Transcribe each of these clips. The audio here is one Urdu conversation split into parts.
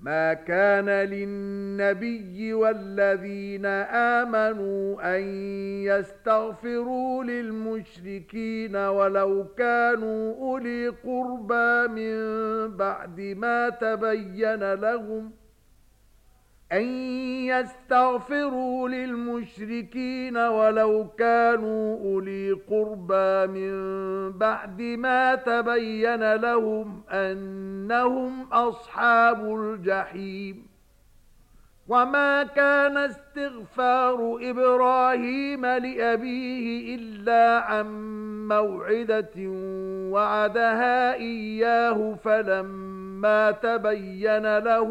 ما كان للنبي والذين آمنوا أن يستغفروا للمشركين ولو كانوا أولي قربى من بعد ما تبين لهم أن يستغفروا للمشركين ولو كانوا أولي قربى من بعد ما تبين لهم أنهم أصحاب الجحيم. وما كان استغفار إبراهيم لأبيه إلا عن موعدة وعدها إياه فلما تبين له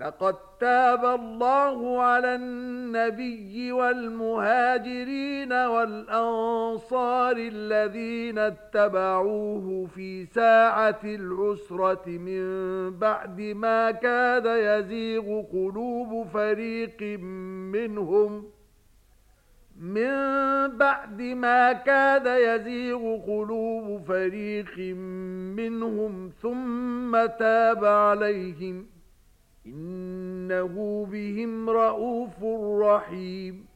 لقد تاب الله على النبي والمهاجرين والأنصار الذين اتبعوه في ساعة العسرة من بعد ما كاد يزيغ قلوب فريق منهم من بعد ما كاد يزيغ قلوب فريق منهم ثم تاب عليهم إنه بهم رؤوف رحيم